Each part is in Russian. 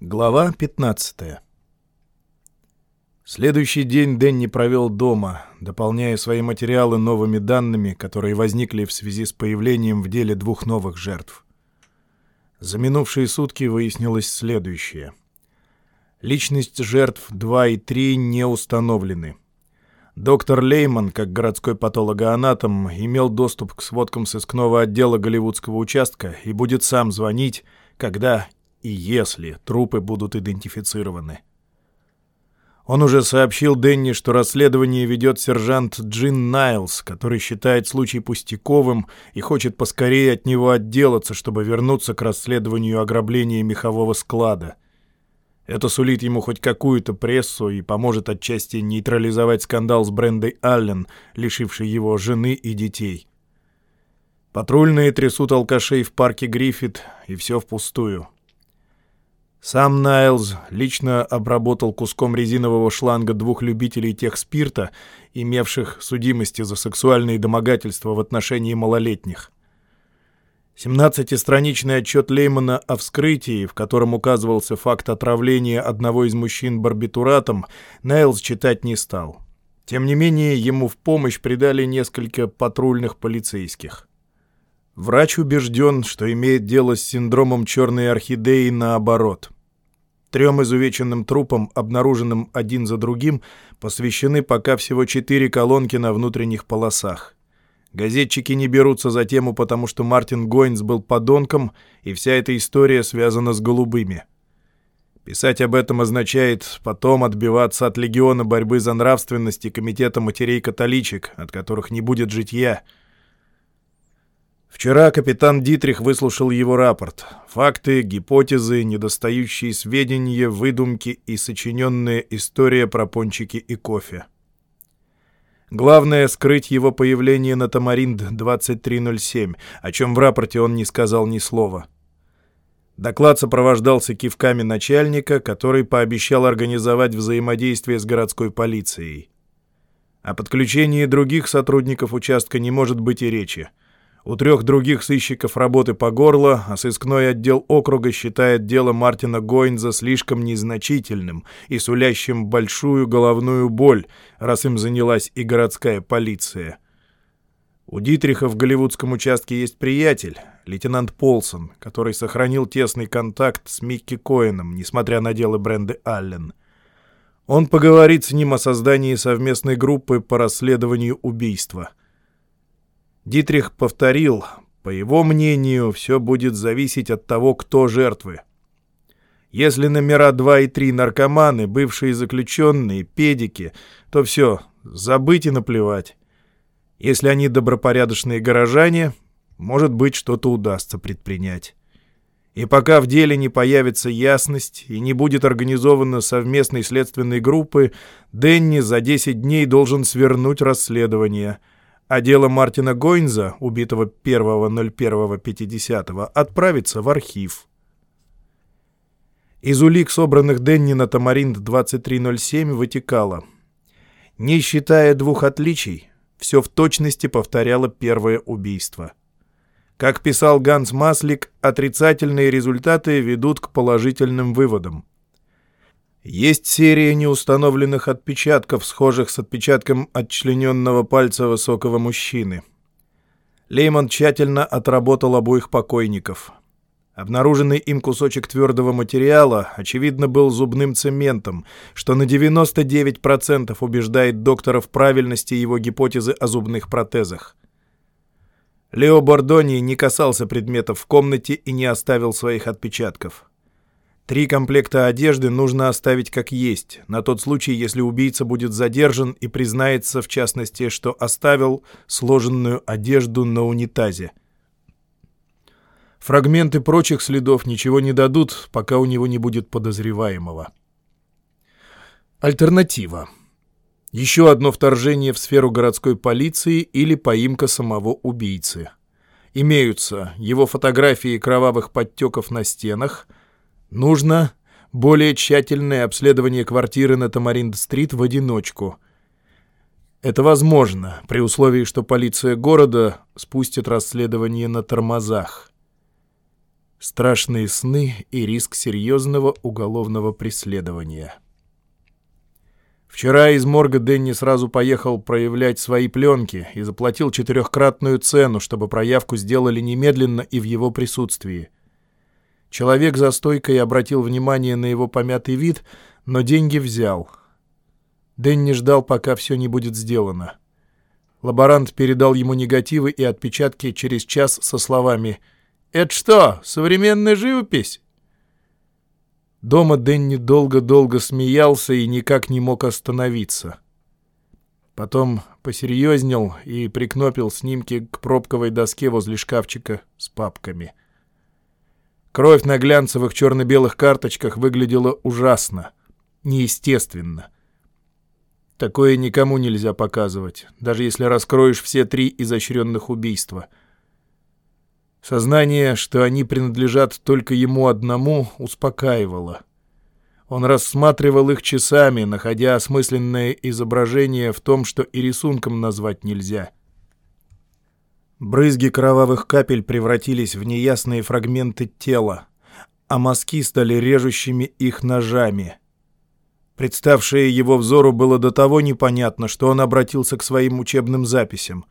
Глава 15 Следующий день Дэнни провел дома, дополняя свои материалы новыми данными, которые возникли в связи с появлением в деле двух новых жертв. За минувшие сутки выяснилось следующее. Личность жертв 2 и 3 не установлены. Доктор Лейман, как городской патологоанатом, имел доступ к сводкам сыскного отдела голливудского участка и будет сам звонить, когда и если трупы будут идентифицированы. Он уже сообщил Денни, что расследование ведет сержант Джин Найлс, который считает случай пустяковым и хочет поскорее от него отделаться, чтобы вернуться к расследованию ограбления мехового склада. Это сулит ему хоть какую-то прессу и поможет отчасти нейтрализовать скандал с Брендой Аллен, лишивший его жены и детей. Патрульные трясут алкашей в парке Гриффит, и все впустую. Сам Найлз лично обработал куском резинового шланга двух любителей тех спирта, имевших судимости за сексуальные домогательства в отношении малолетних. 17-страничный отчет Леймана о вскрытии, в котором указывался факт отравления одного из мужчин барбитуратом, Найлз читать не стал. Тем не менее, ему в помощь придали несколько патрульных полицейских. Врач убежден, что имеет дело с синдромом черной орхидеи наоборот — Трем изувеченным трупам, обнаруженным один за другим, посвящены пока всего четыре колонки на внутренних полосах. Газетчики не берутся за тему, потому что Мартин Гойнс был подонком, и вся эта история связана с голубыми. Писать об этом означает потом отбиваться от легиона борьбы за нравственность и комитета матерей-католичек, от которых не будет житья — Вчера капитан Дитрих выслушал его рапорт. Факты, гипотезы, недостающие сведения, выдумки и сочиненная история про пончики и кофе. Главное — скрыть его появление на Тамаринд-2307, о чем в рапорте он не сказал ни слова. Доклад сопровождался кивками начальника, который пообещал организовать взаимодействие с городской полицией. О подключении других сотрудников участка не может быть и речи. У трех других сыщиков работы по горло, а сыскной отдел округа считает дело Мартина Гойнза слишком незначительным и сулящим большую головную боль, раз им занялась и городская полиция. У Дитриха в голливудском участке есть приятель, лейтенант Полсон, который сохранил тесный контакт с Микки Коэном, несмотря на дело Бренды Аллен. Он поговорит с ним о создании совместной группы по расследованию убийства — Дитрих повторил, по его мнению, все будет зависеть от того, кто жертвы. Если номера 2 и 3 наркоманы, бывшие заключенные, педики, то все, забыть и наплевать. Если они добропорядочные горожане, может быть, что-то удастся предпринять. И пока в деле не появится ясность и не будет организована совместной следственной группы, Денни за 10 дней должен свернуть расследование — а дело Мартина Гойнза, убитого 1.01.50, отправится в архив. Из улик, собранных Денни на Тамаринд 2307, вытекало. Не считая двух отличий, все в точности повторяло первое убийство. Как писал Ганс Маслик, отрицательные результаты ведут к положительным выводам. Есть серия неустановленных отпечатков, схожих с отпечатком отчлененного пальца высокого мужчины. Лейман тщательно отработал обоих покойников. Обнаруженный им кусочек твердого материала, очевидно, был зубным цементом, что на 99% убеждает доктора в правильности его гипотезы о зубных протезах. Лео Бордони не касался предметов в комнате и не оставил своих отпечатков. Три комплекта одежды нужно оставить как есть, на тот случай, если убийца будет задержан и признается, в частности, что оставил сложенную одежду на унитазе. Фрагменты прочих следов ничего не дадут, пока у него не будет подозреваемого. Альтернатива. Еще одно вторжение в сферу городской полиции или поимка самого убийцы. Имеются его фотографии кровавых подтеков на стенах – Нужно более тщательное обследование квартиры на Тамаринд-стрит в одиночку. Это возможно, при условии, что полиция города спустит расследование на тормозах. страшные сны и риск серьезного уголовного преследования. Вчера из морга Дэнни сразу поехал проявлять свои пленки и заплатил четырехкратную цену, чтобы проявку сделали немедленно и в его присутствии. Человек за стойкой обратил внимание на его помятый вид, но деньги взял. Дэнни ждал, пока все не будет сделано. Лаборант передал ему негативы и отпечатки через час со словами «Это что, современная живопись?» Дома Дэнни долго-долго смеялся и никак не мог остановиться. Потом посерьезнел и прикнопил снимки к пробковой доске возле шкафчика с папками. Кровь на глянцевых черно-белых карточках выглядела ужасно, неестественно. Такое никому нельзя показывать, даже если раскроешь все три изощренных убийства. Сознание, что они принадлежат только ему одному, успокаивало. Он рассматривал их часами, находя осмысленное изображение в том, что и рисунком назвать нельзя. Брызги кровавых капель превратились в неясные фрагменты тела, а мазки стали режущими их ножами — Представшее его взору было до того непонятно, что он обратился к своим учебным записям.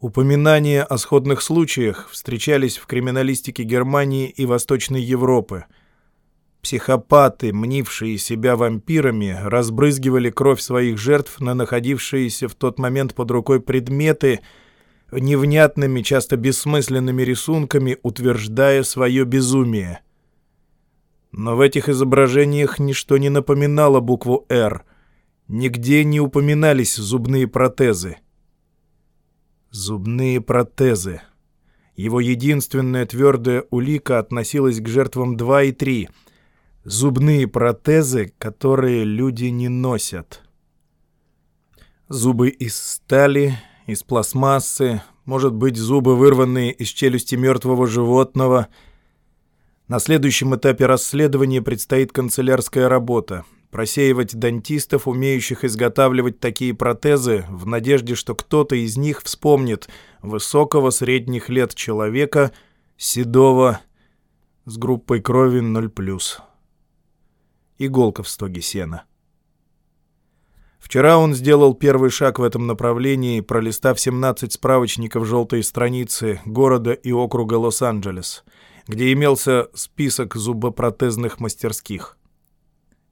Упоминания о сходных случаях встречались в криминалистике Германии и Восточной Европы. Психопаты, мнившие себя вампирами, разбрызгивали кровь своих жертв на находившиеся в тот момент под рукой предметы, невнятными, часто бессмысленными рисунками, утверждая свое безумие — но в этих изображениях ничто не напоминало букву «Р». Нигде не упоминались зубные протезы. Зубные протезы. Его единственная твердая улика относилась к жертвам 2 и 3. Зубные протезы, которые люди не носят. Зубы из стали, из пластмассы, может быть, зубы, вырванные из челюсти мертвого животного — на следующем этапе расследования предстоит канцелярская работа. Просеивать дантистов, умеющих изготавливать такие протезы, в надежде, что кто-то из них вспомнит высокого средних лет человека, седого, с группой крови 0+. Иголка в стоге сена. Вчера он сделал первый шаг в этом направлении, пролистав 17 справочников желтой страницы города и округа Лос-Анджелес — где имелся список зубопротезных мастерских.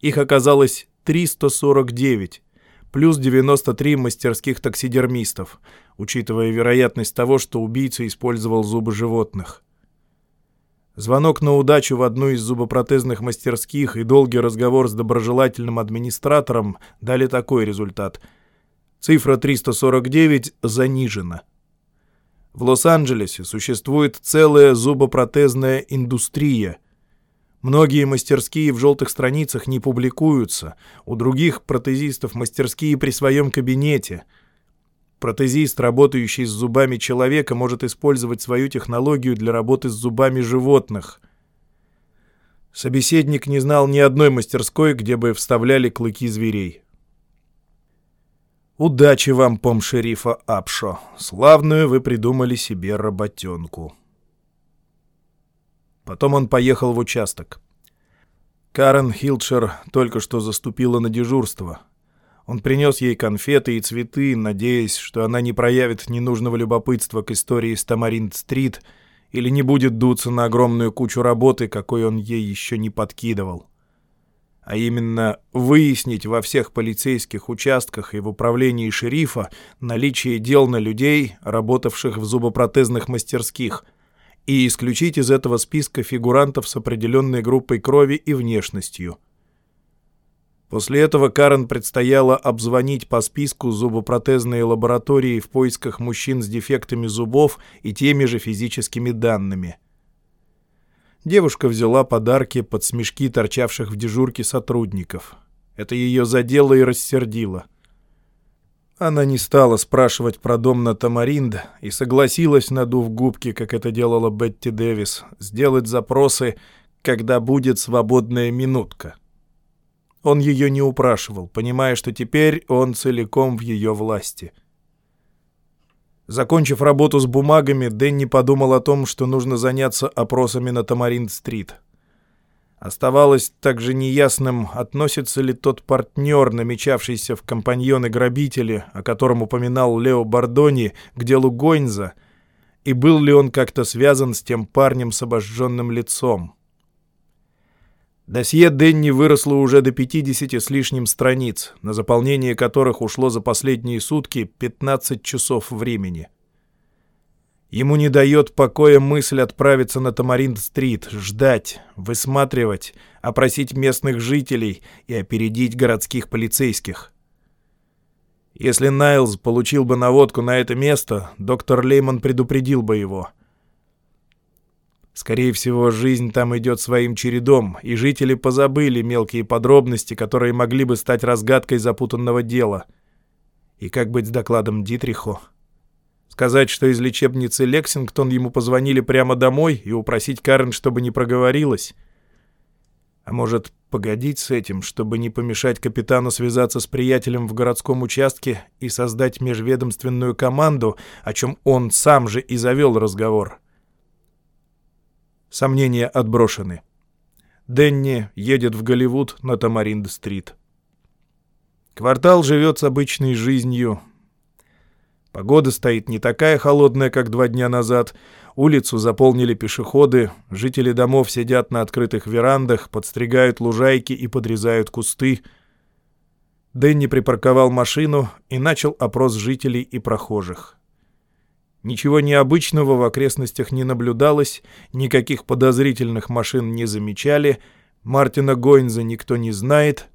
Их оказалось 349, плюс 93 мастерских таксидермистов, учитывая вероятность того, что убийца использовал зубы животных. Звонок на удачу в одну из зубопротезных мастерских и долгий разговор с доброжелательным администратором дали такой результат. Цифра 349 занижена. В Лос-Анджелесе существует целая зубопротезная индустрия. Многие мастерские в желтых страницах не публикуются, у других протезистов мастерские при своем кабинете. Протезист, работающий с зубами человека, может использовать свою технологию для работы с зубами животных. Собеседник не знал ни одной мастерской, где бы вставляли клыки зверей. Удачи вам, пом-шерифа Апшо. Славную вы придумали себе работенку. Потом он поехал в участок. Карен Хилчер только что заступила на дежурство. Он принес ей конфеты и цветы, надеясь, что она не проявит ненужного любопытства к истории с Тамаринд-стрит или не будет дуться на огромную кучу работы, какой он ей еще не подкидывал а именно выяснить во всех полицейских участках и в управлении шерифа наличие дел на людей, работавших в зубопротезных мастерских, и исключить из этого списка фигурантов с определенной группой крови и внешностью. После этого Карен предстояло обзвонить по списку зубопротезные лаборатории в поисках мужчин с дефектами зубов и теми же физическими данными – Девушка взяла подарки под смешки торчавших в дежурке сотрудников. Это ее задело и рассердило. Она не стала спрашивать про дом на Тамаринд и согласилась, надув губки, как это делала Бетти Дэвис, сделать запросы, когда будет свободная минутка. Он ее не упрашивал, понимая, что теперь он целиком в ее власти — Закончив работу с бумагами, Дэнни подумал о том, что нужно заняться опросами на Тамаринд-стрит. Оставалось также неясным, относится ли тот партнер, намечавшийся в компаньоны-грабители, о котором упоминал Лео Бардони, к делу Гойнза, и был ли он как-то связан с тем парнем с обожженным лицом. Досье Денни выросло уже до 50 с лишним страниц, на заполнение которых ушло за последние сутки 15 часов времени. Ему не дает покоя мысль отправиться на Тамаринд-стрит, ждать, высматривать, опросить местных жителей и опередить городских полицейских. Если Найлз получил бы наводку на это место, доктор Лейман предупредил бы его — Скорее всего, жизнь там идет своим чередом, и жители позабыли мелкие подробности, которые могли бы стать разгадкой запутанного дела. И как быть с докладом Дитриху? Сказать, что из лечебницы Лексингтон ему позвонили прямо домой и упросить Карен, чтобы не проговорилась? А может, погодить с этим, чтобы не помешать капитану связаться с приятелем в городском участке и создать межведомственную команду, о чем он сам же и завел разговор?» Сомнения отброшены. Денни едет в Голливуд на Тамаринд-стрит. Квартал живет с обычной жизнью. Погода стоит не такая холодная, как два дня назад. Улицу заполнили пешеходы, жители домов сидят на открытых верандах, подстригают лужайки и подрезают кусты. Дэнни припарковал машину и начал опрос жителей и прохожих. Ничего необычного в окрестностях не наблюдалось, никаких подозрительных машин не замечали, Мартина Гойнза никто не знает,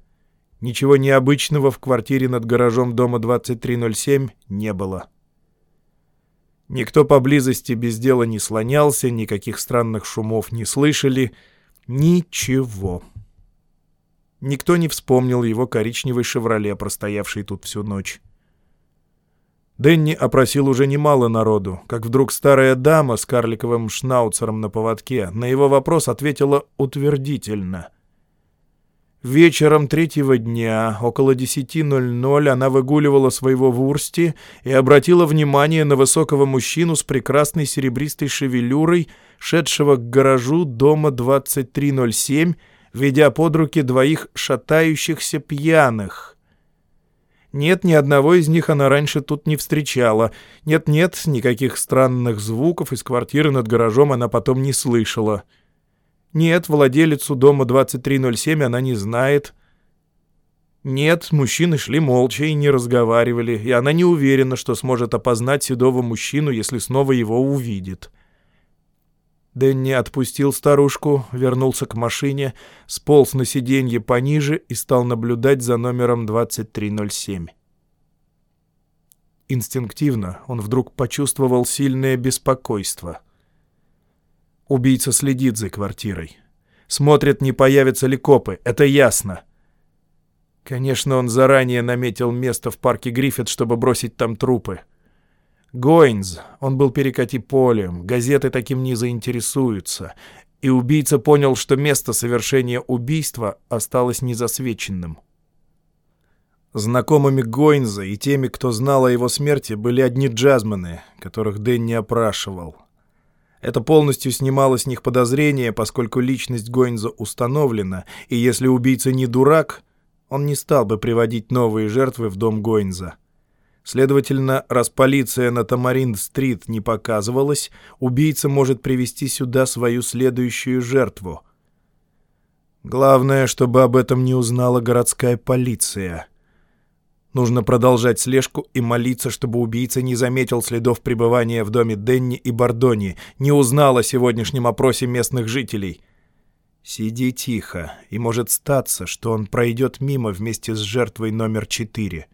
ничего необычного в квартире над гаражом дома 2307 не было. Никто поблизости без дела не слонялся, никаких странных шумов не слышали. Ничего. Никто не вспомнил его коричневый «Шевроле», простоявший тут всю ночь. Дэнни опросил уже немало народу, как вдруг старая дама с карликовым шнауцером на поводке на его вопрос ответила утвердительно. Вечером третьего дня, около 10.00, она выгуливала своего вурсти и обратила внимание на высокого мужчину с прекрасной серебристой шевелюрой, шедшего к гаражу дома 2307, ведя под руки двоих шатающихся пьяных — нет, ни одного из них она раньше тут не встречала. Нет-нет, никаких странных звуков из квартиры над гаражом она потом не слышала. Нет, владелицу дома 2307 она не знает. Нет, мужчины шли молча и не разговаривали, и она не уверена, что сможет опознать седого мужчину, если снова его увидит. Дэнни отпустил старушку, вернулся к машине, сполз на сиденье пониже и стал наблюдать за номером 2307. Инстинктивно он вдруг почувствовал сильное беспокойство. Убийца следит за квартирой. Смотрит, не появятся ли копы, это ясно. Конечно, он заранее наметил место в парке Гриффит, чтобы бросить там трупы. Гойнс, он был перекати полем, газеты таким не заинтересуются, и убийца понял, что место совершения убийства осталось незасвеченным. Знакомыми Гойнза и теми, кто знал о его смерти, были одни джазмены, которых Дэн не опрашивал. Это полностью снимало с них подозрения, поскольку личность Гойнза установлена, и если убийца не дурак, он не стал бы приводить новые жертвы в дом Гойнза. Следовательно, раз полиция на Тамаринд-стрит не показывалась, убийца может привести сюда свою следующую жертву. Главное, чтобы об этом не узнала городская полиция. Нужно продолжать слежку и молиться, чтобы убийца не заметил следов пребывания в доме Денни и Бардони, не узнал о сегодняшнем опросе местных жителей. Сиди тихо, и может статься, что он пройдет мимо вместе с жертвой номер четыре.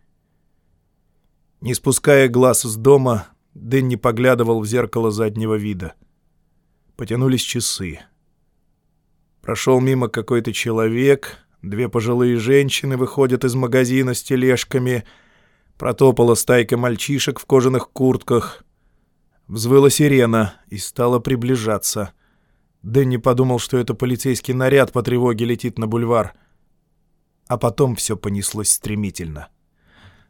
Не спуская глаз с дома, Дэнни поглядывал в зеркало заднего вида. Потянулись часы. Прошел мимо какой-то человек, две пожилые женщины выходят из магазина с тележками, протопала стайка мальчишек в кожаных куртках. Взвыла сирена и стала приближаться. Дэнни подумал, что это полицейский наряд по тревоге летит на бульвар. А потом все понеслось стремительно.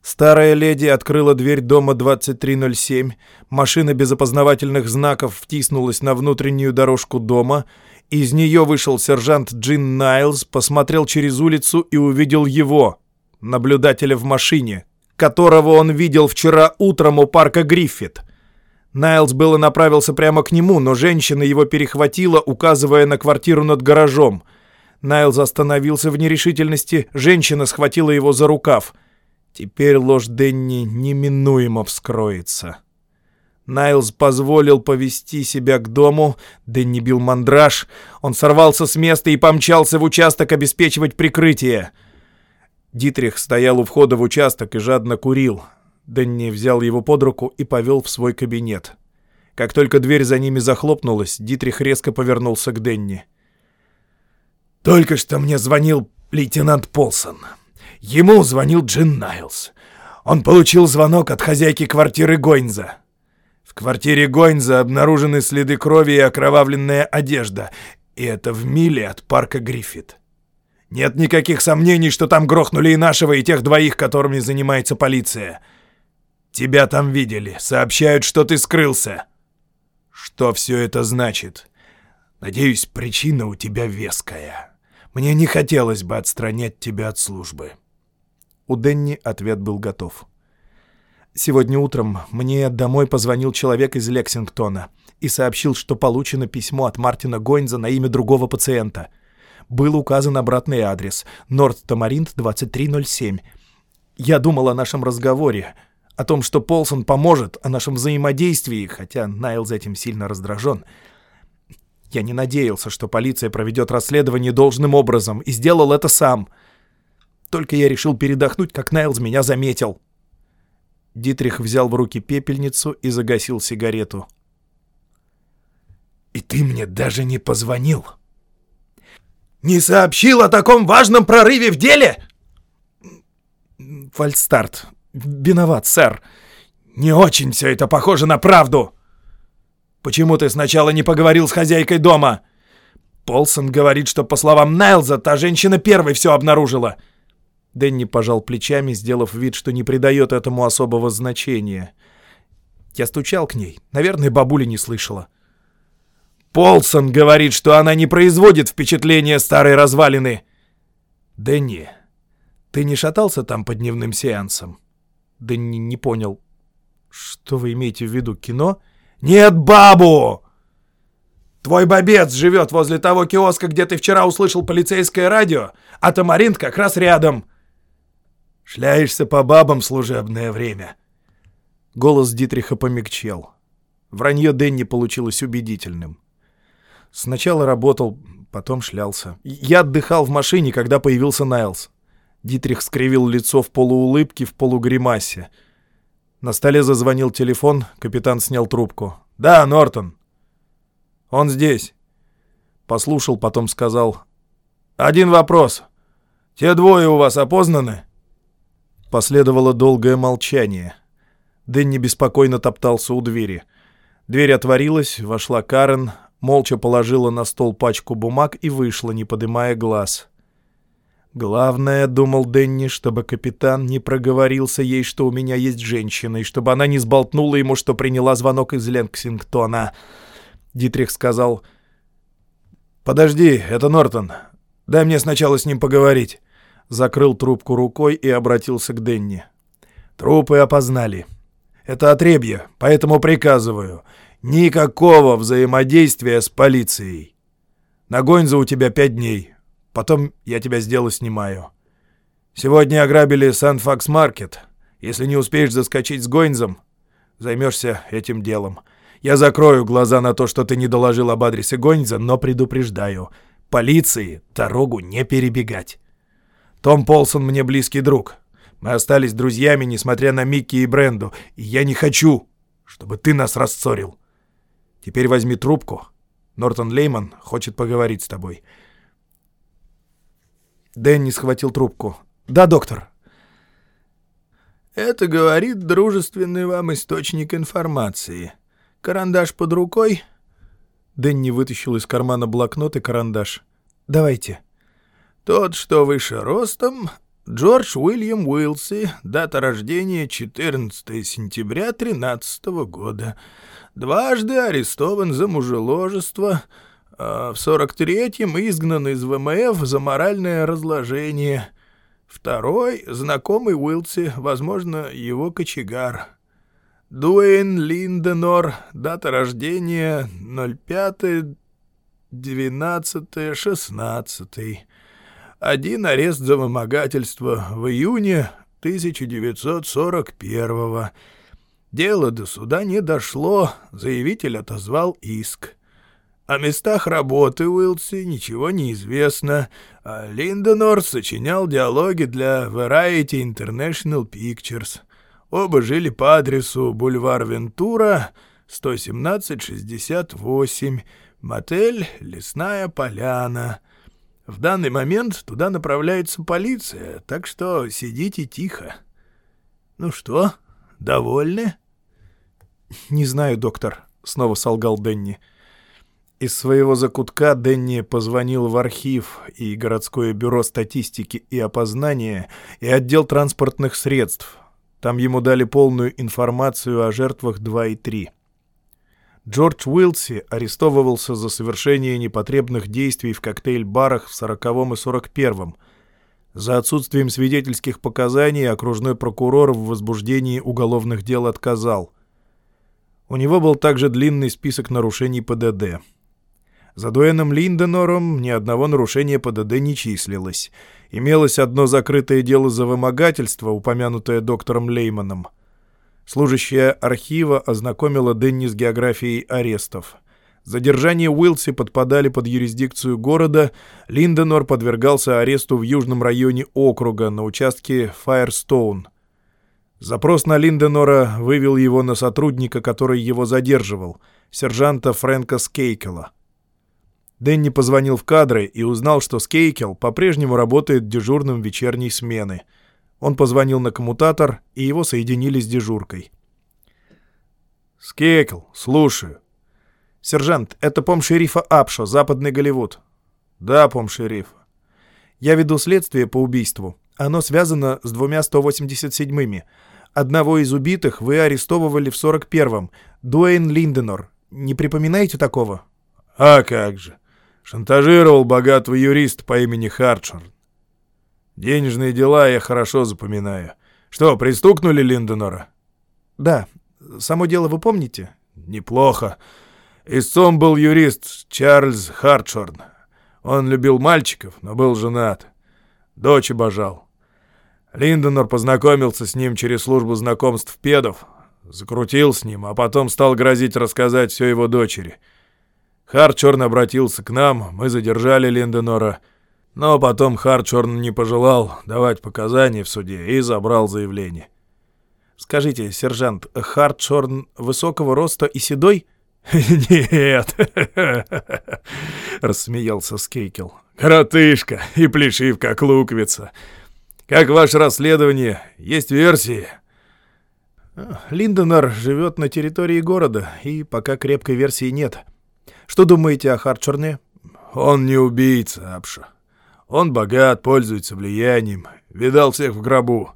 Старая леди открыла дверь дома 2307, машина без опознавательных знаков втиснулась на внутреннюю дорожку дома, из нее вышел сержант Джин Найлз, посмотрел через улицу и увидел его, наблюдателя в машине, которого он видел вчера утром у парка Гриффит. Найлз было направился прямо к нему, но женщина его перехватила, указывая на квартиру над гаражом. Найлз остановился в нерешительности, женщина схватила его за рукав — Теперь ложь Денни неминуемо вскроется. Найлз позволил повести себя к дому, Денни бил мандраж, он сорвался с места и помчался в участок обеспечивать прикрытие. Дитрих стоял у входа в участок и жадно курил. Денни взял его под руку и повел в свой кабинет. Как только дверь за ними захлопнулась, Дитрих резко повернулся к Денни. «Только что мне звонил лейтенант Полсон», Ему звонил Джин Найлз. Он получил звонок от хозяйки квартиры Гойнза. В квартире Гойнза обнаружены следы крови и окровавленная одежда, и это в миле от парка Гриффит. Нет никаких сомнений, что там грохнули и нашего, и тех двоих, которыми занимается полиция. Тебя там видели, сообщают, что ты скрылся. Что все это значит? Надеюсь, причина у тебя веская. Мне не хотелось бы отстранять тебя от службы. У Денни ответ был готов. Сегодня утром мне домой позвонил человек из Лексингтона и сообщил, что получено письмо от Мартина Гойнза на имя другого пациента. Был указан обратный адрес — Норт Тамаринт, 2307. Я думал о нашем разговоре, о том, что Полсон поможет, о нашем взаимодействии, хотя Найл за этим сильно раздражен. Я не надеялся, что полиция проведет расследование должным образом, и сделал это сам — только я решил передохнуть, как Найлз меня заметил. Дитрих взял в руки пепельницу и загасил сигарету. «И ты мне даже не позвонил?» «Не сообщил о таком важном прорыве в деле?» «Фальстарт. Виноват, сэр. Не очень все это похоже на правду. Почему ты сначала не поговорил с хозяйкой дома?» Полсон говорит, что, по словам Найлза, та женщина первой все обнаружила. Дэнни пожал плечами, сделав вид, что не придает этому особого значения. Я стучал к ней. Наверное, бабуля не слышала. «Полсон говорит, что она не производит впечатления старой развалины!» «Дэнни, ты не шатался там по дневным сеансам?» Дэнни не понял. «Что вы имеете в виду, кино?» «Нет, бабу!» «Твой бобец живет возле того киоска, где ты вчера услышал полицейское радио, а Тамаринт как раз рядом. Шляешься по бабам служебное время». Голос Дитриха помягчел. Вранье Дэнни получилось убедительным. Сначала работал, потом шлялся. Я отдыхал в машине, когда появился Найлз. Дитрих скривил лицо в полуулыбке, в полугримасе. На столе зазвонил телефон, капитан снял трубку. «Да, Нортон». «Он здесь». Послушал, потом сказал. «Один вопрос. Те двое у вас опознаны?» Последовало долгое молчание. Дэнни беспокойно топтался у двери. Дверь отворилась, вошла Карен, молча положила на стол пачку бумаг и вышла, не подымая глаз. «Главное, — думал Дэнни, — чтобы капитан не проговорился ей, что у меня есть женщина, и чтобы она не сболтнула ему, что приняла звонок из Ленксингтона». Дитрих сказал, «Подожди, это Нортон. Дай мне сначала с ним поговорить» закрыл трубку рукой и обратился к Денни. «Трупы опознали. Это отребье, поэтому приказываю. Никакого взаимодействия с полицией. На Гойнза у тебя пять дней. Потом я тебя с дела снимаю. Сегодня ограбили Сан-Факс Маркет. Если не успеешь заскочить с Гойнзом, займешься этим делом. Я закрою глаза на то, что ты не доложил об адресе Гойнза, но предупреждаю. Полиции дорогу не перебегать. Том Полсон мне близкий друг. Мы остались друзьями, несмотря на Микки и Бренду, и я не хочу, чтобы ты нас рассорил. Теперь возьми трубку. Нортон Лейман хочет поговорить с тобой. Дэнни схватил трубку. «Да, доктор». «Это говорит дружественный вам источник информации. Карандаш под рукой?» Дэнни вытащил из кармана блокнот и карандаш. «Давайте». Тот, что выше ростом, Джордж Уильям Уилси, дата рождения 14 сентября 13 года. Дважды арестован за мужеложество, а в 43-м изгнан из ВМФ за моральное разложение. Второй — знакомый Уилси, возможно, его кочегар. Дуэйн Линденор, дата рождения 05 12 16 один арест за вымогательство в июне 1941-го. Дело до суда не дошло, заявитель отозвал иск. О местах работы Уилси ничего не известно, а Линденор сочинял диалоги для Variety International Pictures. Оба жили по адресу бульвар Вентура, 117-68, мотель «Лесная поляна». В данный момент туда направляется полиция, так что сидите тихо. Ну что, довольны? — Не знаю, доктор, — снова солгал Денни. Из своего закутка Денни позвонил в архив и городское бюро статистики и опознания и отдел транспортных средств. Там ему дали полную информацию о жертвах 2 и 3. Джордж Уилси арестовывался за совершение непотребных действий в коктейль-барах в 40-м и 41-м. За отсутствием свидетельских показаний окружной прокурор в возбуждении уголовных дел отказал. У него был также длинный список нарушений ПДД. За Дуэном Линденором ни одного нарушения ПДД не числилось. Имелось одно закрытое дело за вымогательство, упомянутое доктором Лейманом — Служащая архива ознакомила Денни с географией арестов. Задержания Уилси подпадали под юрисдикцию города, Линденор подвергался аресту в южном районе округа на участке Файерстоун. Запрос на Линденора вывел его на сотрудника, который его задерживал, сержанта Фрэнка Скейкела. Дэнни позвонил в кадры и узнал, что Скейкел по-прежнему работает дежурным вечерней смены — он позвонил на коммутатор, и его соединили с дежуркой. «Скекл, слушаю». «Сержант, это пом-шерифа Апшо, Западный Голливуд». «Да, пом-шериф». «Я веду следствие по убийству. Оно связано с двумя 187-ми. Одного из убитых вы арестовывали в 41-м. Дуэйн Линденор. Не припоминаете такого?» «А как же. Шантажировал богатого юриста по имени Харчер. Денежные дела я хорошо запоминаю. Что, пристукнули Линденора? Да. Само дело вы помните? Неплохо. Истцом был юрист Чарльз Хартшорн. Он любил мальчиков, но был женат. Дочь обожал. Линденор познакомился с ним через службу знакомств педов, закрутил с ним, а потом стал грозить рассказать все его дочери. Хартшорн обратился к нам, мы задержали Линденора — но потом Харчорн не пожелал давать показания в суде и забрал заявление. «Скажите, сержант, Харчорн высокого роста и седой?» «Нет!» — рассмеялся Скейкел. «Коротышка и плешив, как луковица. Как ваше расследование? Есть версии?» Линденер живет на территории города, и пока крепкой версии нет. Что думаете о Харчорне?» «Он не убийца, Апша. Он богат, пользуется влиянием, видал всех в гробу.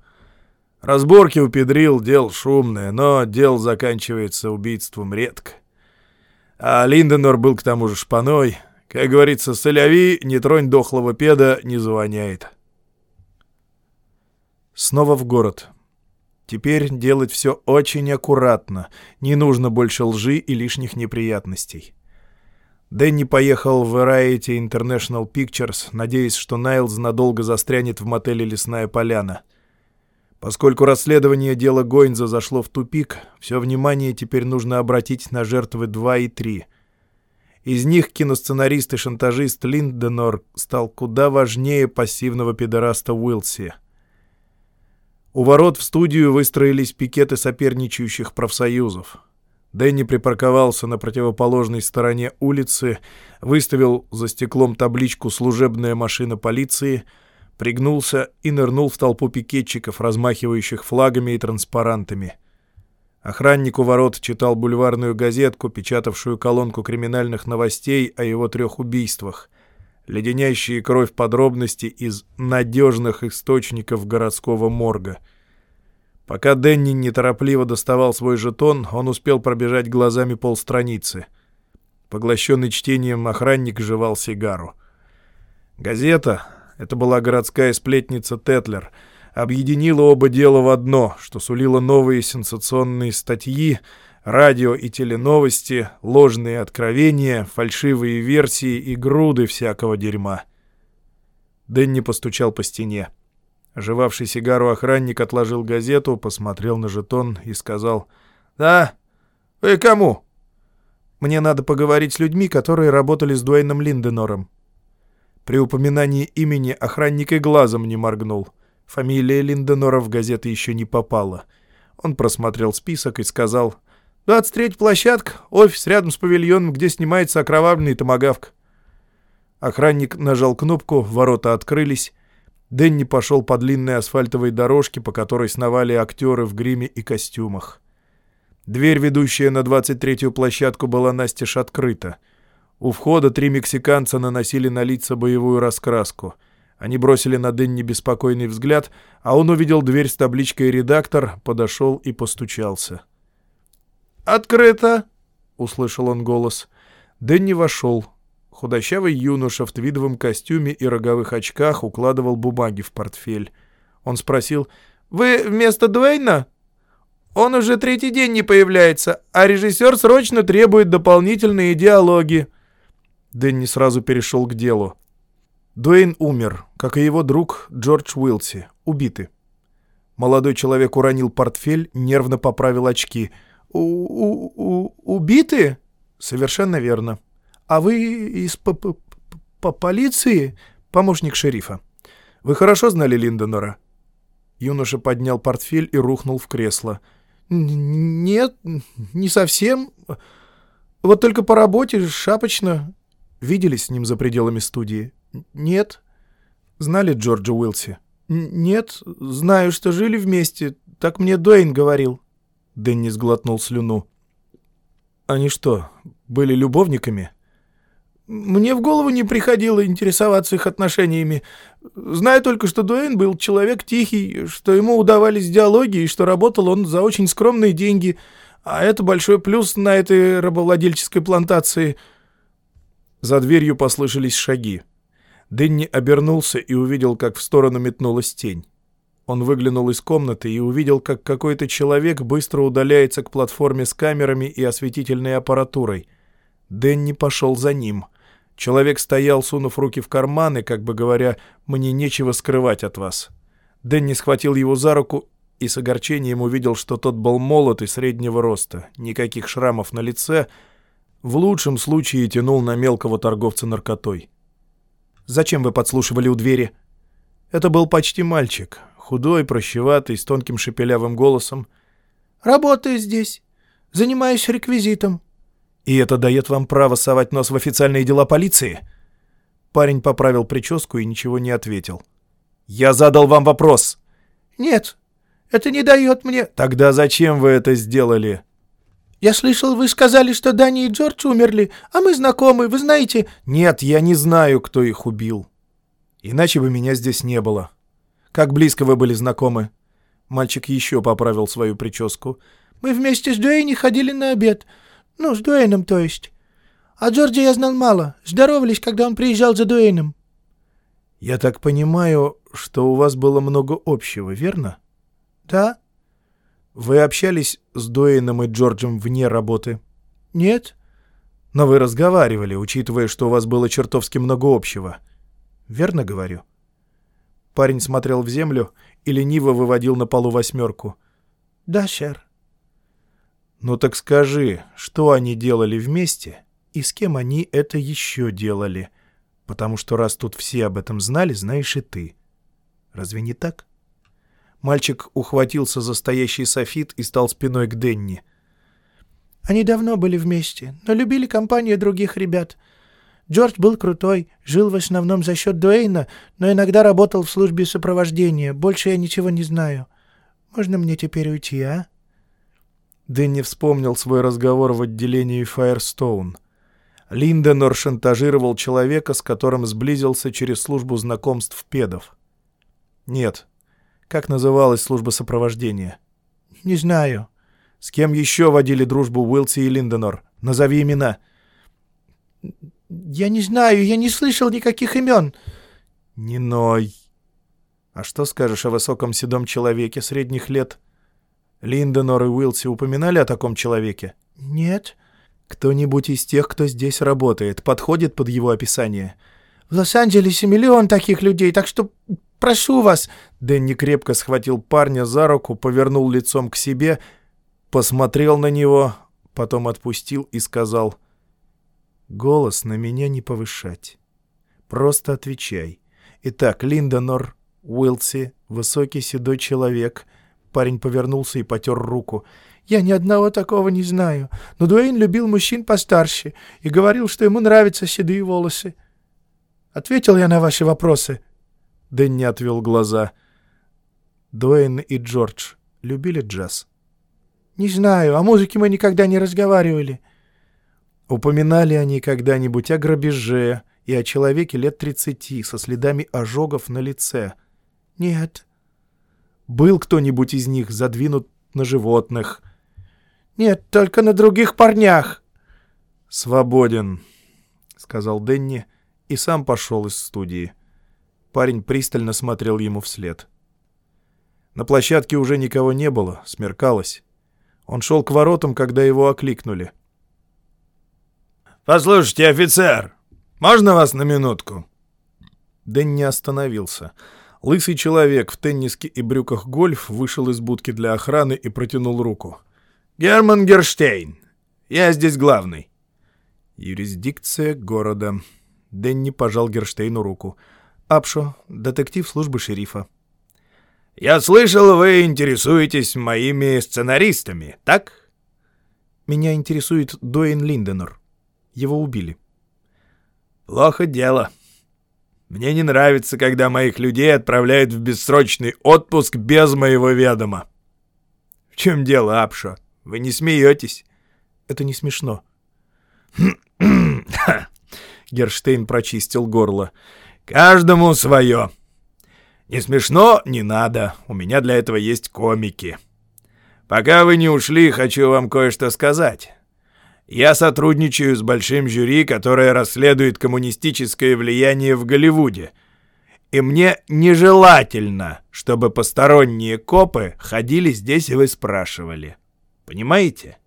Разборки у Педрил — дел шумное, но дело заканчивается убийством редко. А Линденор был к тому же шпаной. Как говорится, соляви, не тронь дохлого педа, не завоняет. Снова в город. Теперь делать все очень аккуратно. Не нужно больше лжи и лишних неприятностей. Дэнни поехал в Variety International Pictures, надеясь, что Найлз надолго застрянет в мотеле «Лесная поляна». Поскольку расследование дела Гойнза зашло в тупик, все внимание теперь нужно обратить на жертвы 2 и 3. Из них киносценарист и шантажист Линденор стал куда важнее пассивного педораста Уилси. У ворот в студию выстроились пикеты соперничающих профсоюзов. Дэнни припарковался на противоположной стороне улицы, выставил за стеклом табличку «Служебная машина полиции», пригнулся и нырнул в толпу пикетчиков, размахивающих флагами и транспарантами. Охранник у ворот читал бульварную газетку, печатавшую колонку криминальных новостей о его трех убийствах. леденящие кровь подробности из надежных источников городского морга. Пока Дэнни неторопливо доставал свой жетон, он успел пробежать глазами полстраницы. Поглощенный чтением охранник жевал сигару. Газета, это была городская сплетница Тетлер, объединила оба дела в одно, что сулило новые сенсационные статьи, радио и теленовости, ложные откровения, фальшивые версии и груды всякого дерьма. Дэнни постучал по стене. Оживавший сигару охранник отложил газету, посмотрел на жетон и сказал «Да? Вы кому?» «Мне надо поговорить с людьми, которые работали с Дуэйном Линденором». При упоминании имени охранник и глазом не моргнул. Фамилия Линденора в газеты еще не попала. Он просмотрел список и сказал «Двадцать третья площадка, офис рядом с павильоном, где снимается окровавленный томагавк». Охранник нажал кнопку, ворота открылись. Дэнни пошел по длинной асфальтовой дорожке, по которой сновали актеры в гриме и костюмах. Дверь, ведущая на 23-ю площадку, была настежь открыта — у входа три мексиканца наносили на лица боевую раскраску. Они бросили на Дэнни беспокойный взгляд, а он увидел дверь с табличкой «Редактор», подошел и постучался. «Открыто!» — услышал он голос. Дэнни вошел. Худощавый юноша в твидовом костюме и роговых очках укладывал бумаги в портфель. Он спросил, «Вы вместо Дуэйна?» «Он уже третий день не появляется, а режиссер срочно требует дополнительные диалоги». Дэнни сразу перешел к делу. Дуэйн умер, как и его друг Джордж Уилси, убиты. Молодой человек уронил портфель, нервно поправил очки. У -у -у «Убиты?» «Совершенно верно. А вы из п -п -п полиции?» «Помощник шерифа. Вы хорошо знали Линдонора?» Юноша поднял портфель и рухнул в кресло. «Нет, не совсем. Вот только по работе, шапочно. Виделись с ним за пределами студии? Нет. Знали Джорджа Уилси? Нет. Знаю, что жили вместе. Так мне Дуэйн говорил. Дэнни сглотнул слюну. Они что, были любовниками? Мне в голову не приходило интересоваться их отношениями. Знаю только, что Дуэйн был человек тихий, что ему удавались диалоги и что работал он за очень скромные деньги. А это большой плюс на этой рабовладельческой плантации — за дверью послышались шаги. Дэнни обернулся и увидел, как в сторону метнулась тень. Он выглянул из комнаты и увидел, как какой-то человек быстро удаляется к платформе с камерами и осветительной аппаратурой. Дэнни пошел за ним. Человек стоял, сунув руки в карманы, как бы говоря, «мне нечего скрывать от вас». Дэнни схватил его за руку и с огорчением увидел, что тот был молод и среднего роста, никаких шрамов на лице — в лучшем случае тянул на мелкого торговца наркотой. «Зачем вы подслушивали у двери?» Это был почти мальчик, худой, прощеватый, с тонким шепелявым голосом. «Работаю здесь. Занимаюсь реквизитом». «И это дает вам право совать нос в официальные дела полиции?» Парень поправил прическу и ничего не ответил. «Я задал вам вопрос!» «Нет, это не дает мне...» «Тогда зачем вы это сделали?» «Я слышал, вы сказали, что Дани и Джордж умерли, а мы знакомы, вы знаете...» «Нет, я не знаю, кто их убил. Иначе бы меня здесь не было. Как близко вы были знакомы?» Мальчик еще поправил свою прическу. «Мы вместе с Дуэйни ходили на обед. Ну, с Дуэйном, то есть. А Джорджа я знал мало. Здоровались, когда он приезжал за Дуэйном». «Я так понимаю, что у вас было много общего, верно?» «Да». Вы общались с Дуэйном и Джорджем вне работы? Нет. Но вы разговаривали, учитывая, что у вас было чертовски много общего. Верно говорю? Парень смотрел в землю и лениво выводил на полу восьмерку. Да, сэр. Ну так скажи, что они делали вместе и с кем они это еще делали? Потому что раз тут все об этом знали, знаешь и ты. Разве не так? — Мальчик ухватился за стоящий софит и стал спиной к Денни. «Они давно были вместе, но любили компанию других ребят. Джордж был крутой, жил в основном за счет Дуэйна, но иногда работал в службе сопровождения. Больше я ничего не знаю. Можно мне теперь уйти, а?» Дэнни вспомнил свой разговор в отделении Фаерстоун. Линденор шантажировал человека, с которым сблизился через службу знакомств педов. Нет. Как называлась служба сопровождения? Не знаю. С кем еще водили дружбу Уилси и Линденор? Назови имена. Я не знаю, я не слышал никаких имен. Не ной. А что скажешь о высоком седом человеке средних лет? Линденор и Уилси упоминали о таком человеке? Нет. Кто-нибудь из тех, кто здесь работает, подходит под его описание? В Лос-Анджелесе миллион таких людей, так что прошу вас. Дэнни крепко схватил парня за руку, повернул лицом к себе, посмотрел на него, потом отпустил и сказал — Голос на меня не повышать. Просто отвечай. Итак, Линдонор, Уилси, высокий седой человек. Парень повернулся и потер руку. «Я ни одного такого не знаю, но Дуэйн любил мужчин постарше и говорил, что ему нравятся седые волосы. Ответил я на ваши вопросы?» Дэнни отвел глаза. Дуэйн и Джордж любили джаз? «Не знаю, о музыке мы никогда не разговаривали». Упоминали они когда-нибудь о грабеже и о человеке лет тридцати со следами ожогов на лице? Нет. Был кто-нибудь из них задвинут на животных? Нет, только на других парнях. Свободен, сказал Денни и сам пошел из студии. Парень пристально смотрел ему вслед. На площадке уже никого не было, смеркалось. Он шел к воротам, когда его окликнули — «Послушайте, офицер, можно вас на минутку?» Дэн не остановился. Лысый человек в тенниске и брюках гольф вышел из будки для охраны и протянул руку. «Герман Герштейн. Я здесь главный». Юрисдикция города. Дэнни пожал Герштейну руку. «Апшо, детектив службы шерифа». «Я слышал, вы интересуетесь моими сценаристами, так?» «Меня интересует Дуэйн Линденор», его убили. «Плохо дело. Мне не нравится, когда моих людей отправляют в бессрочный отпуск без моего ведома». «В чем дело, Апшо? Вы не смеетесь?» «Это не смешно». Герштейн прочистил горло. «Каждому свое. Не смешно, не надо. У меня для этого есть комики. Пока вы не ушли, хочу вам кое-что сказать. Я сотрудничаю с большим жюри, которое расследует коммунистическое влияние в Голливуде. И мне нежелательно, чтобы посторонние копы ходили здесь и вы спрашивали. Понимаете?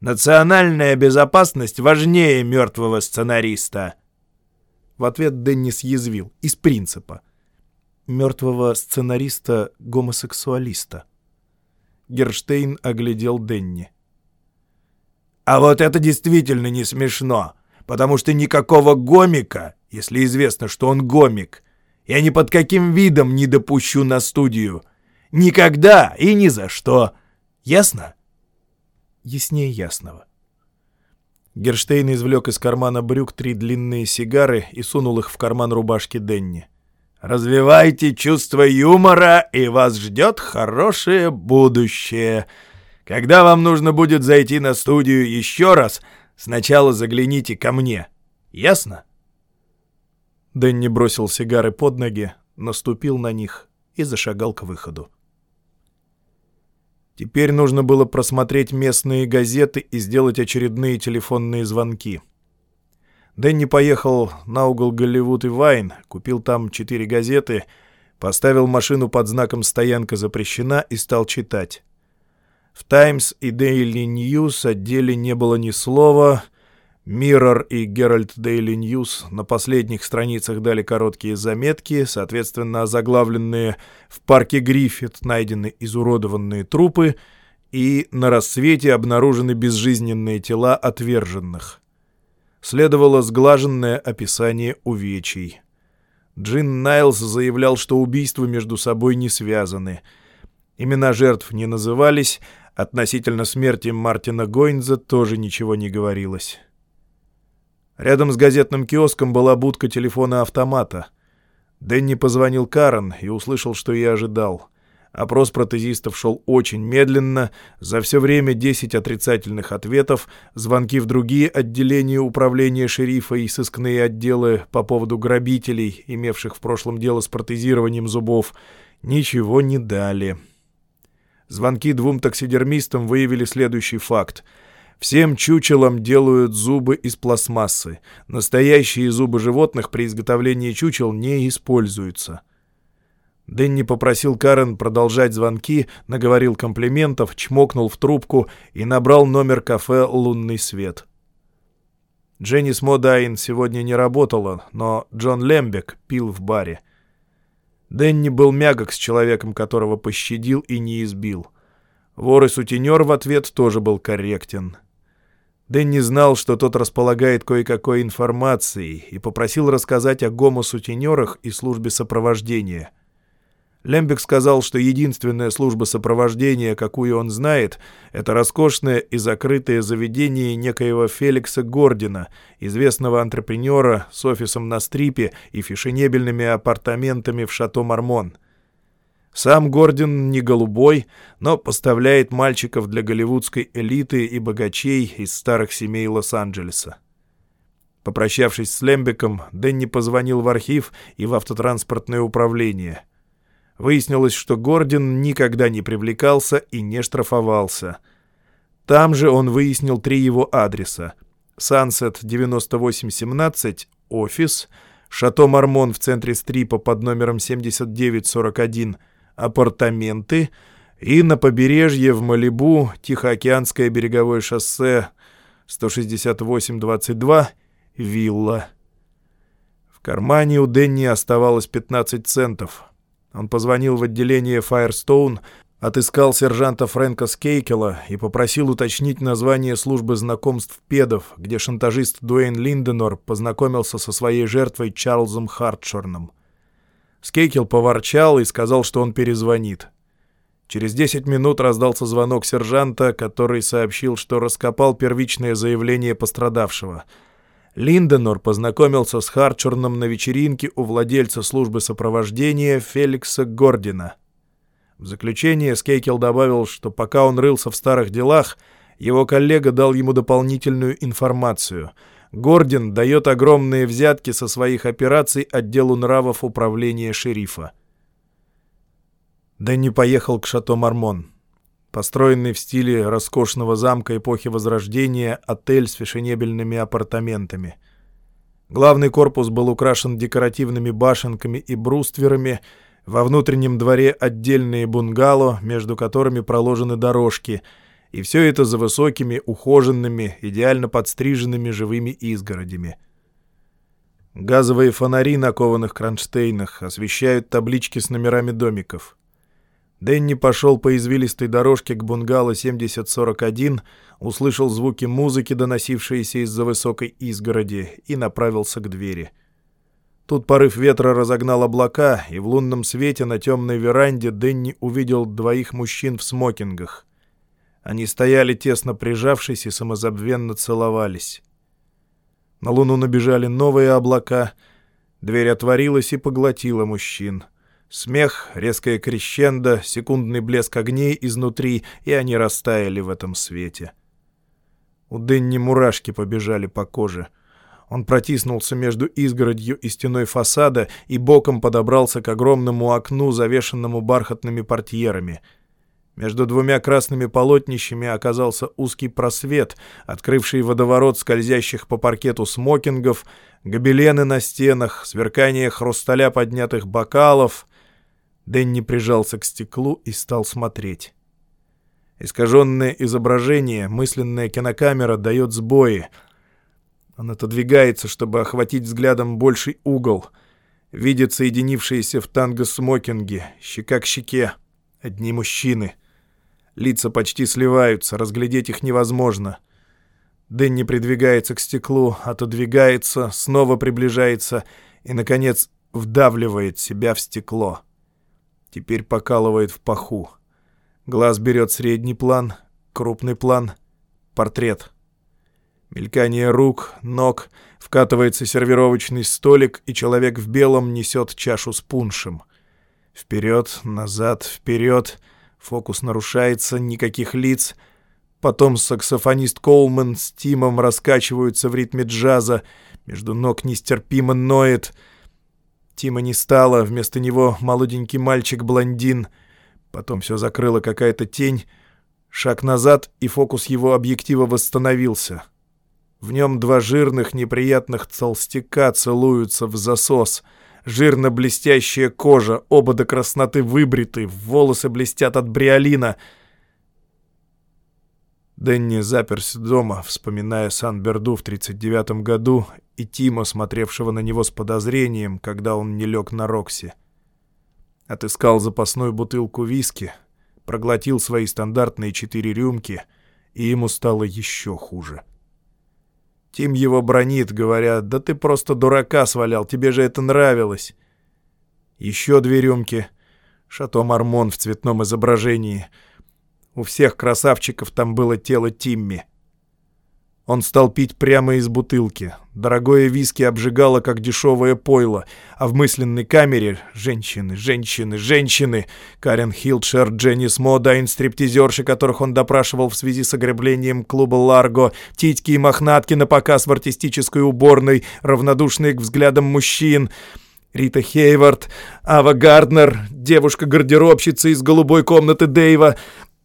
Национальная безопасность важнее мертвого сценариста. В ответ Деннис язвил. Из принципа. Мертвого сценариста-гомосексуалиста. Герштейн оглядел Денни. А вот это действительно не смешно, потому что никакого гомика, если известно, что он гомик, я ни под каким видом не допущу на студию. Никогда и ни за что. Ясно? Яснее ясного. Герштейн извлек из кармана брюк три длинные сигары и сунул их в карман рубашки Денни. «Развивайте чувство юмора, и вас ждет хорошее будущее», когда вам нужно будет зайти на студию еще раз, сначала загляните ко мне. Ясно?» Дэнни бросил сигары под ноги, наступил на них и зашагал к выходу. Теперь нужно было просмотреть местные газеты и сделать очередные телефонные звонки. Дэнни поехал на угол Голливуд и Вайн, купил там четыре газеты, поставил машину под знаком «Стоянка запрещена» и стал читать. В «Таймс» и «Дейли Ньюс» о деле не было ни слова. «Миррор» и «Геральд Дейли Ньюс» на последних страницах дали короткие заметки, соответственно, озаглавленные «В парке Гриффит найдены изуродованные трупы» и «На рассвете обнаружены безжизненные тела отверженных». Следовало сглаженное описание увечий. Джин Найлз заявлял, что убийства между собой не связаны. Имена жертв не назывались, Относительно смерти Мартина Гойнза тоже ничего не говорилось. Рядом с газетным киоском была будка телефона-автомата. Дэнни позвонил Карен и услышал, что я ожидал. Опрос протезистов шел очень медленно, за все время 10 отрицательных ответов, звонки в другие отделения управления шерифа и сыскные отделы по поводу грабителей, имевших в прошлом дело с протезированием зубов, ничего не дали. Звонки двум таксидермистам выявили следующий факт. Всем чучелам делают зубы из пластмассы. Настоящие зубы животных при изготовлении чучел не используются. Дэнни попросил Карен продолжать звонки, наговорил комплиментов, чмокнул в трубку и набрал номер кафе «Лунный свет». Дженис Модайн сегодня не работала, но Джон Лембек пил в баре. Дэнни был мягок с человеком, которого пощадил и не избил. Вор и сутенер в ответ тоже был корректен. Дэнни знал, что тот располагает кое-какой информацией, и попросил рассказать о гомо-сутенерах и службе сопровождения — Лембек сказал, что единственная служба сопровождения, какую он знает, это роскошное и закрытое заведение некоего Феликса Гордина, известного антрепренера с офисом на Стрипе и фешенебельными апартаментами в Шато-Мармон. Сам Гордин не голубой, но поставляет мальчиков для голливудской элиты и богачей из старых семей Лос-Анджелеса. Попрощавшись с Лембеком, Дэнни позвонил в архив и в автотранспортное управление — Выяснилось, что Гордин никогда не привлекался и не штрафовался. Там же он выяснил три его адреса. Сансет 9817, офис, Шато Мармон в центре Стрипа под номером 7941, апартаменты и на побережье в Малибу Тихоокеанское береговое шоссе 168-22, вилла. В кармане у Денни оставалось 15 центов — он позвонил в отделение Firestone, отыскал сержанта Фрэнка Скейкела и попросил уточнить название службы знакомств педов, где шантажист Дуэйн Линденор познакомился со своей жертвой Чарльзом Хартшорном. Скейкел поворчал и сказал, что он перезвонит. Через 10 минут раздался звонок сержанта, который сообщил, что раскопал первичное заявление пострадавшего — Линденор познакомился с Харчерном на вечеринке у владельца службы сопровождения Феликса Гордина. В заключение Скейкел добавил, что пока он рылся в старых делах, его коллега дал ему дополнительную информацию. Гордин дает огромные взятки со своих операций отделу нравов управления шерифа. Дэнни поехал к Шато Мармон. Построенный в стиле роскошного замка эпохи Возрождения, отель с фешенебельными апартаментами. Главный корпус был украшен декоративными башенками и брустверами, во внутреннем дворе отдельные бунгало, между которыми проложены дорожки, и все это за высокими, ухоженными, идеально подстриженными живыми изгородями. Газовые фонари на кованых кронштейнах освещают таблички с номерами домиков — Дэнни пошел по извилистой дорожке к бунгало 7041, услышал звуки музыки, доносившиеся из-за высокой изгороди, и направился к двери. Тут порыв ветра разогнал облака, и в лунном свете на темной веранде Дэнни увидел двоих мужчин в смокингах. Они стояли тесно прижавшись и самозабвенно целовались. На луну набежали новые облака, дверь отворилась и поглотила мужчин — Смех, резкое крещендо, секундный блеск огней изнутри, и они растаяли в этом свете. У Дэнни мурашки побежали по коже. Он протиснулся между изгородью и стеной фасада и боком подобрался к огромному окну, завешенному бархатными портьерами. Между двумя красными полотнищами оказался узкий просвет, открывший водоворот скользящих по паркету смокингов, гобелены на стенах, сверкание хрусталя поднятых бокалов — Дэнни прижался к стеклу и стал смотреть. Искаженное изображение, мысленная кинокамера дает сбои. Он отодвигается, чтобы охватить взглядом больший угол. Видит соединившиеся в танго смокинги, щека к щеке. Одни мужчины. Лица почти сливаются, разглядеть их невозможно. Дэнни придвигается к стеклу, отодвигается, снова приближается и, наконец, вдавливает себя в стекло. Теперь покалывает в паху. Глаз берет средний план, крупный план, портрет. Мелькание рук, ног, вкатывается сервировочный столик, и человек в белом несет чашу с пуншем. Вперед, назад, вперед. Фокус нарушается, никаких лиц. Потом саксофонист Коулман с Тимом раскачиваются в ритме джаза. Между ног нестерпимо ноет. Тима не стало, вместо него молоденький мальчик-блондин. Потом все закрыла какая-то тень. Шаг назад, и фокус его объектива восстановился. В нем два жирных неприятных толстяка целуются в засос. Жирно-блестящая кожа, оба до красноты выбриты, волосы блестят от бриолина. Дэнни заперся дома, вспоминая Сан-Берду в 39 году и Тима, смотревшего на него с подозрением, когда он не лег на Рокси. Отыскал запасную бутылку виски, проглотил свои стандартные четыре рюмки, и ему стало еще хуже. Тимми его бранит, говоря, «Да ты просто дурака свалял, тебе же это нравилось». Еще две рюмки. Шато Мармон в цветном изображении. У всех красавчиков там было тело Тимми. Он стал пить прямо из бутылки. Дорогое виски обжигало, как дешевое пойло, а в мысленной камере — женщины, женщины, женщины. Карен Хилтшер, Дженис Модайн, стриптизерши, которых он допрашивал в связи с ограблением клуба «Ларго», титьки и мохнатки напоказ в артистической уборной, равнодушные к взглядам мужчин — Рита Хейвард, Ава Гарднер, девушка-гардеробщица из голубой комнаты Дэйва,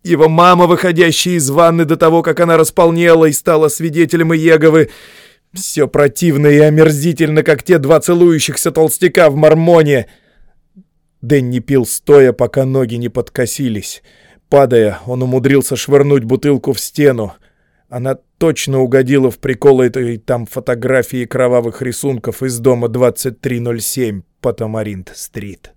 его мама, выходящая из ванны до того, как она располнела и стала свидетелем Иеговы. Все противно и омерзительно, как те два целующихся толстяка в Мормоне. Дэнни пил стоя, пока ноги не подкосились. Падая, он умудрился швырнуть бутылку в стену. Она точно угодила в прикол этой там фотографии кровавых рисунков из дома 2307 по Тамаринт-стрит.